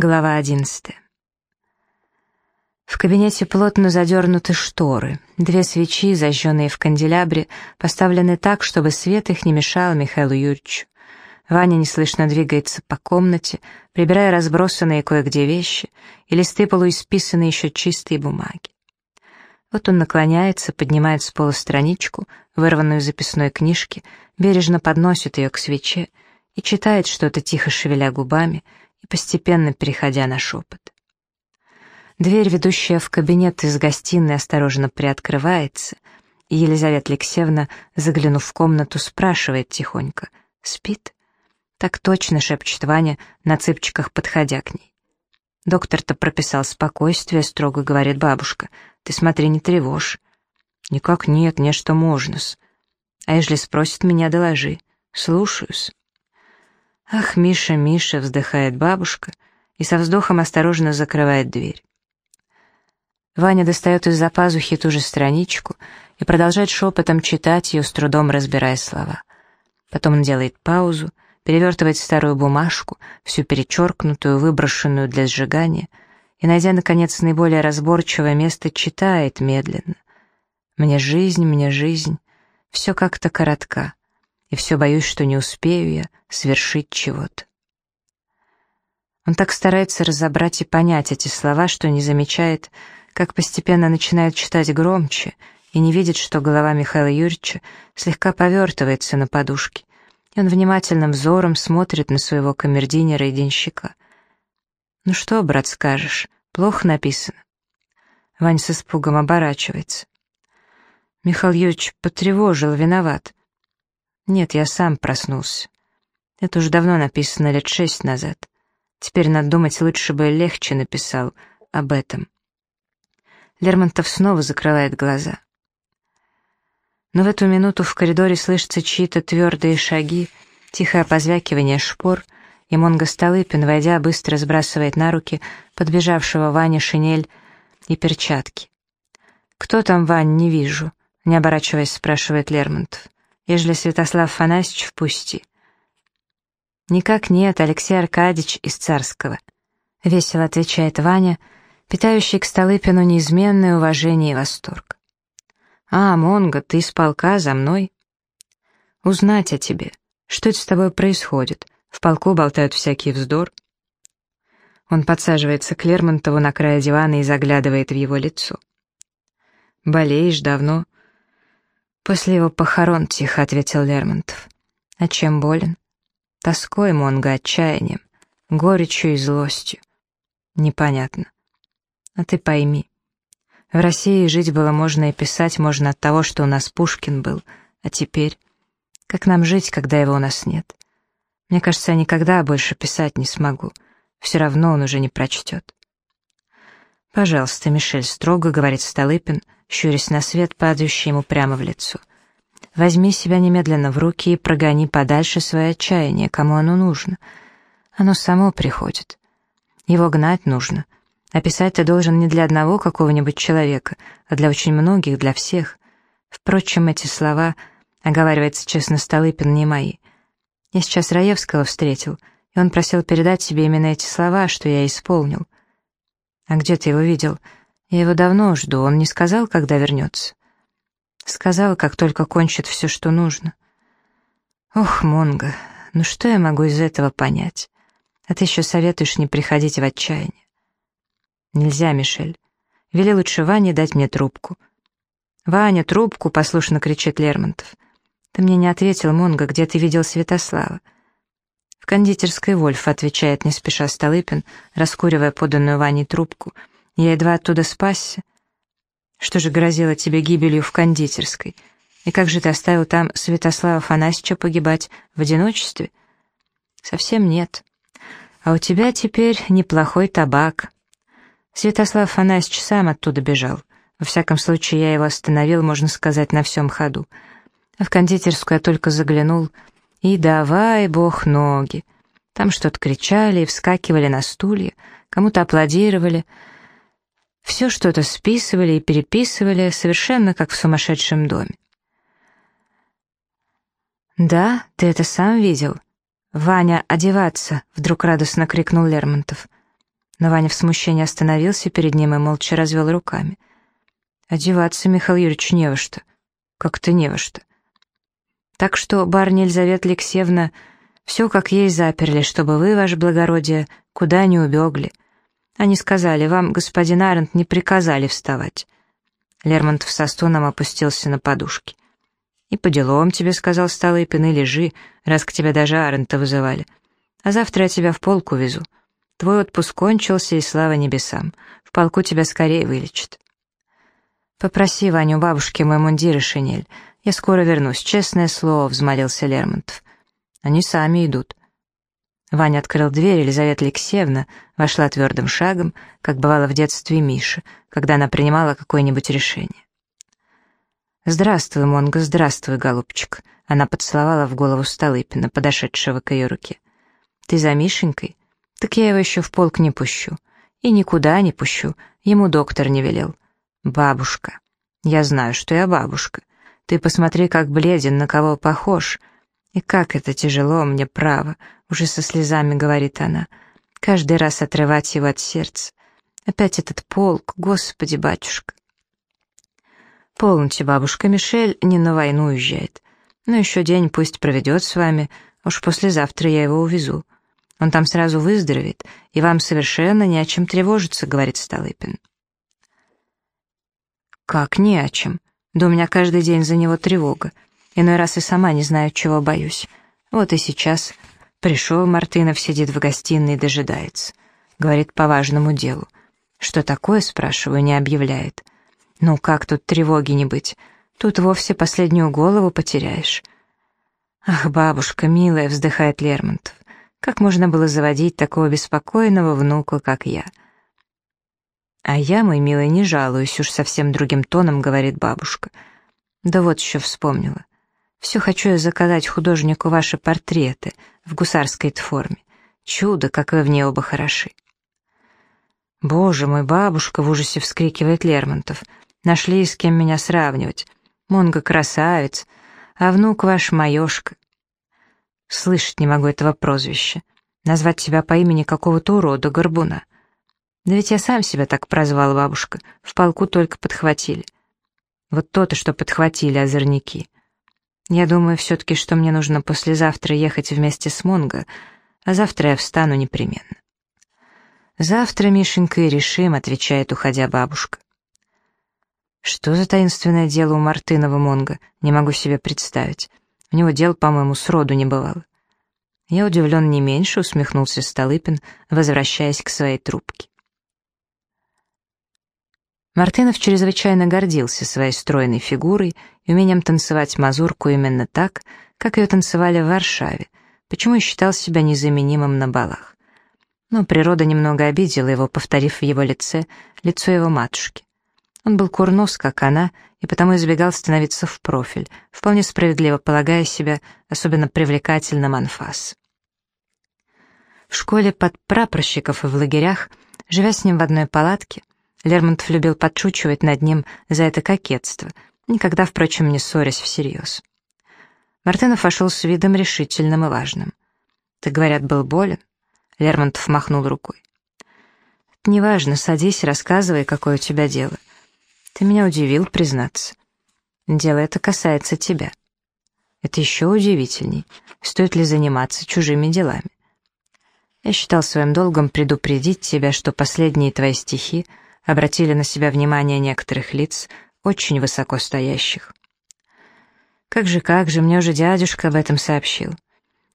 Глава одиннадцатая. В кабинете плотно задернуты шторы. Две свечи, зажженные в канделябре, поставлены так, чтобы свет их не мешал Михаилу Юрьевичу. Ваня неслышно двигается по комнате, прибирая разбросанные кое-где вещи и листы полуисписанные еще чистые бумаги. Вот он наклоняется, поднимает с пола страничку, вырванную из записной книжки, бережно подносит ее к свече и читает что-то тихо шевеля губами — и постепенно переходя на шепот. Дверь, ведущая в кабинет из гостиной, осторожно приоткрывается, и Елизавета Алексеевна, заглянув в комнату, спрашивает тихонько «Спит?» «Так точно», — шепчет Ваня, на цыпчиках подходя к ней. «Доктор-то прописал спокойствие», — строго говорит бабушка. «Ты смотри, не тревожь». «Никак нет, не что можно-с». «А ежели спросит меня, доложи». «Слушаюсь». «Ах, Миша, Миша!» — вздыхает бабушка и со вздохом осторожно закрывает дверь. Ваня достает из-за пазухи ту же страничку и продолжает шепотом читать ее, с трудом разбирая слова. Потом он делает паузу, перевертывает старую бумажку, всю перечеркнутую, выброшенную для сжигания, и, найдя, наконец, наиболее разборчивое место, читает медленно. «Мне жизнь, мне жизнь, все как-то коротка и все боюсь, что не успею я свершить чего-то. Он так старается разобрать и понять эти слова, что не замечает, как постепенно начинает читать громче и не видит, что голова Михаила Юрьевича слегка повертывается на подушке, и он внимательным взором смотрит на своего камердинера и денщика. «Ну что, брат, скажешь? Плохо написано». Вань с испугом оборачивается. Михаил Юрьевич потревожил, виноват. Нет, я сам проснулся. Это уже давно написано, лет шесть назад. Теперь надо думать, лучше бы легче написал об этом. Лермонтов снова закрывает глаза. Но в эту минуту в коридоре слышатся чьи-то твердые шаги, тихое позвякивание шпор, и Монго Столыпин, войдя, быстро сбрасывает на руки подбежавшего Ване шинель и перчатки. «Кто там, Вань, не вижу?» — не оборачиваясь, спрашивает Лермонтов ежели Святослав Фанасьевич впусти. «Никак нет, Алексей Аркадьевич из Царского», — весело отвечает Ваня, питающий к Столыпину неизменное уважение и восторг. «А, Монго, ты из полка за мной?» «Узнать о тебе. Что это с тобой происходит? В полку болтают всякий вздор». Он подсаживается к Лермонтову на край дивана и заглядывает в его лицо. «Болеешь давно?» «После его похорон», — тихо ответил Лермонтов. «А чем болен?» «Тоской, Монго, отчаянием, горечью и злостью». «Непонятно». «А ты пойми. В России жить было можно и писать можно от того, что у нас Пушкин был, а теперь... Как нам жить, когда его у нас нет? Мне кажется, я никогда больше писать не смогу. Все равно он уже не прочтет». «Пожалуйста, Мишель, строго», — говорит Столыпин, — щурясь на свет, падающий ему прямо в лицо. «Возьми себя немедленно в руки и прогони подальше свое отчаяние, кому оно нужно. Оно само приходит. Его гнать нужно. А писать ты должен не для одного какого-нибудь человека, а для очень многих, для всех. Впрочем, эти слова, оговаривается честно Столыпин, не мои. Я сейчас Раевского встретил, и он просил передать себе именно эти слова, что я исполнил. А где ты его видел?» Я его давно жду, он не сказал, когда вернется. Сказал, как только кончит все, что нужно. Ох, Монго, ну что я могу из этого понять? А ты еще советуешь не приходить в отчаяние. Нельзя, Мишель. Вели лучше Ване дать мне трубку. «Ваня, трубку!» — послушно кричит Лермонтов. «Ты мне не ответил, Монго, где ты видел Святослава?» «В кондитерской Вольф», — отвечает не спеша Столыпин, раскуривая поданную Ване трубку — я едва оттуда спасся. Что же грозило тебе гибелью в кондитерской? И как же ты оставил там Святослава Фанасьевича погибать в одиночестве? Совсем нет. А у тебя теперь неплохой табак. Святослав Фанасьевич сам оттуда бежал. Во всяком случае, я его остановил, можно сказать, на всем ходу. А в кондитерскую я только заглянул, и давай, бог, ноги. Там что-то кричали и вскакивали на стулья, кому-то аплодировали — все что-то списывали и переписывали, совершенно как в сумасшедшем доме. «Да, ты это сам видел?» «Ваня, одеваться!» — вдруг радостно крикнул Лермонтов. Но Ваня в смущении остановился перед ним и молча развел руками. «Одеваться, Михаил Юрьевич, не во что. Как-то не во что. Так что, барыня Елизавета Алексеевна, все как есть заперли, чтобы вы, ваше благородие, куда не убегли. Они сказали, вам, господин Арент, не приказали вставать». Лермонтов со стоном опустился на подушки. «И по делам тебе, — сказал Столыпин, — и лежи, раз к тебе даже Арента вызывали. А завтра я тебя в полку везу. Твой отпуск кончился, и слава небесам. В полку тебя скорее вылечат». «Попроси Ваню бабушке мой мундир и шинель. Я скоро вернусь, честное слово», — взмолился Лермонтов. «Они сами идут». Ваня открыл дверь, Елизавета Алексеевна вошла твердым шагом, как бывало в детстве Миши, когда она принимала какое-нибудь решение. «Здравствуй, Монго, здравствуй, голубчик», — она поцеловала в голову Столыпина, подошедшего к ее руке. «Ты за Мишенькой? Так я его еще в полк не пущу. И никуда не пущу, ему доктор не велел. Бабушка. Я знаю, что я бабушка. Ты посмотри, как бледен, на кого похож. И как это тяжело мне, право, уже со слезами говорит она. Каждый раз отрывать его от сердца. Опять этот полк, господи, батюшка. Полноте, бабушка Мишель не на войну уезжает. Но еще день пусть проведет с вами, уж послезавтра я его увезу. Он там сразу выздоровеет, и вам совершенно не о чем тревожиться», — говорит Столыпин. «Как не о чем? Да у меня каждый день за него тревога. Иной раз и сама не знаю, чего боюсь. Вот и сейчас. Пришел Мартынов, сидит в гостиной и дожидается. Говорит по важному делу. Что такое, спрашиваю, не объявляет. Ну как тут тревоги не быть? Тут вовсе последнюю голову потеряешь. Ах, бабушка, милая, вздыхает Лермонтов. Как можно было заводить такого беспокойного внука, как я? А я, мой милый, не жалуюсь, уж совсем другим тоном говорит бабушка. Да вот еще вспомнила. Все хочу я заказать художнику ваши портреты в гусарской форме. Чудо, как вы в ней оба хороши. «Боже мой, бабушка!» — в ужасе вскрикивает Лермонтов. «Нашли с кем меня сравнивать. Монго красавец, а внук ваш маешка. Слышать не могу этого прозвища. Назвать себя по имени какого-то урода, горбуна. Да ведь я сам себя так прозвал, бабушка. В полку только подхватили. Вот то-то, что подхватили озорники. Я думаю все-таки, что мне нужно послезавтра ехать вместе с Монго, а завтра я встану непременно. «Завтра, Мишенька, и решим», — отвечает, уходя бабушка. Что за таинственное дело у Мартынова Монго, не могу себе представить. У него дел, по-моему, сроду не бывало. Я удивлен не меньше, усмехнулся Столыпин, возвращаясь к своей трубке. Мартынов чрезвычайно гордился своей стройной фигурой и умением танцевать мазурку именно так, как ее танцевали в Варшаве, почему и считал себя незаменимым на балах. Но природа немного обидела его, повторив в его лице лицо его матушки. Он был курнос, как она, и потому избегал становиться в профиль, вполне справедливо полагая себя особенно привлекательным анфас. В школе под прапорщиков и в лагерях, живя с ним в одной палатке, Лермонтов любил подшучивать над ним за это кокетство, никогда, впрочем, не ссорясь всерьез. Мартынов вошел с видом решительным и важным. «Ты, говорят, был болен?» Лермонтов махнул рукой. «Это неважно, садись, рассказывай, какое у тебя дело. Ты меня удивил, признаться. Дело это касается тебя. Это еще удивительней. Стоит ли заниматься чужими делами? Я считал своим долгом предупредить тебя, что последние твои стихи обратили на себя внимание некоторых лиц, очень высоко стоящих. Как же, как же, мне уже дядюшка об этом сообщил.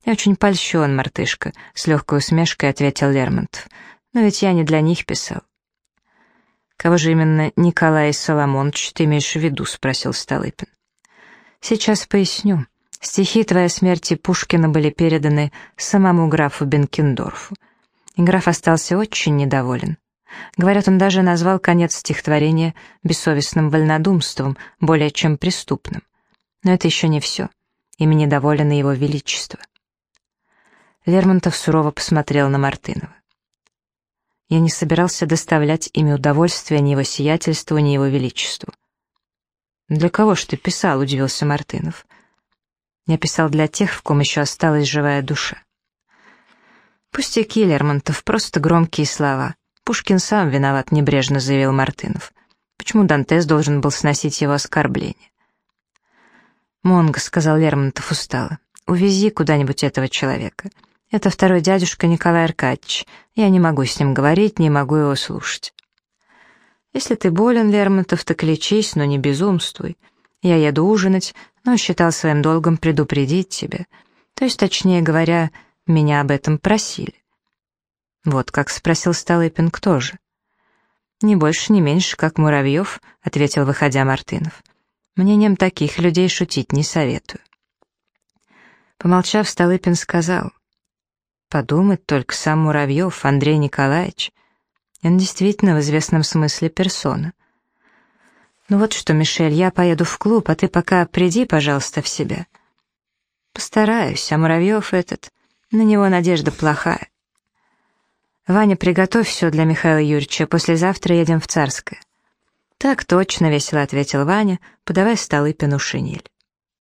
Я очень польщен, мартышка, с легкой усмешкой ответил Лермонтов. Но ведь я не для них писал. «Кого же именно Николай Соломонович ты имеешь в виду?» — спросил Столыпин. «Сейчас поясню. Стихи твоей смерти Пушкина были переданы самому графу Бенкендорфу. И граф остался очень недоволен. Говорят, он даже назвал конец стихотворения бессовестным вольнодумством, более чем преступным. Но это еще не все. Ими недоволен и его величество. Лермонтов сурово посмотрел на Мартынова. Я не собирался доставлять ими удовольствие ни его сиятельству, ни его величеству. «Для кого ж ты писал?» — удивился Мартынов. «Я писал для тех, в ком еще осталась живая душа». «Пустяки, Лермонтов, просто громкие слова. Пушкин сам виноват, небрежно заявил Мартынов. Почему Дантес должен был сносить его оскорбление? «Монго», — сказал Лермонтов устало, — «увези куда-нибудь этого человека. Это второй дядюшка Николай Аркадьевич. Я не могу с ним говорить, не могу его слушать». «Если ты болен, Лермонтов, так лечись, но не безумствуй. Я еду ужинать, но считал своим долгом предупредить тебя. То есть, точнее говоря, меня об этом просили». «Вот как?» — спросил Столыпин, кто же? «Не больше, не меньше, как Муравьев», — ответил, выходя Мартынов. Мнением таких людей шутить не советую. Помолчав, Столыпин сказал, «Подумать только сам Муравьев, Андрей Николаевич. Он действительно в известном смысле персона. Ну вот что, Мишель, я поеду в клуб, а ты пока приди, пожалуйста, в себя». «Постараюсь, а Муравьев этот, на него надежда плохая». «Ваня, приготовь все для Михаила Юрьевича, послезавтра едем в Царское». «Так точно», — весело ответил Ваня, подавая Столыпину шинель.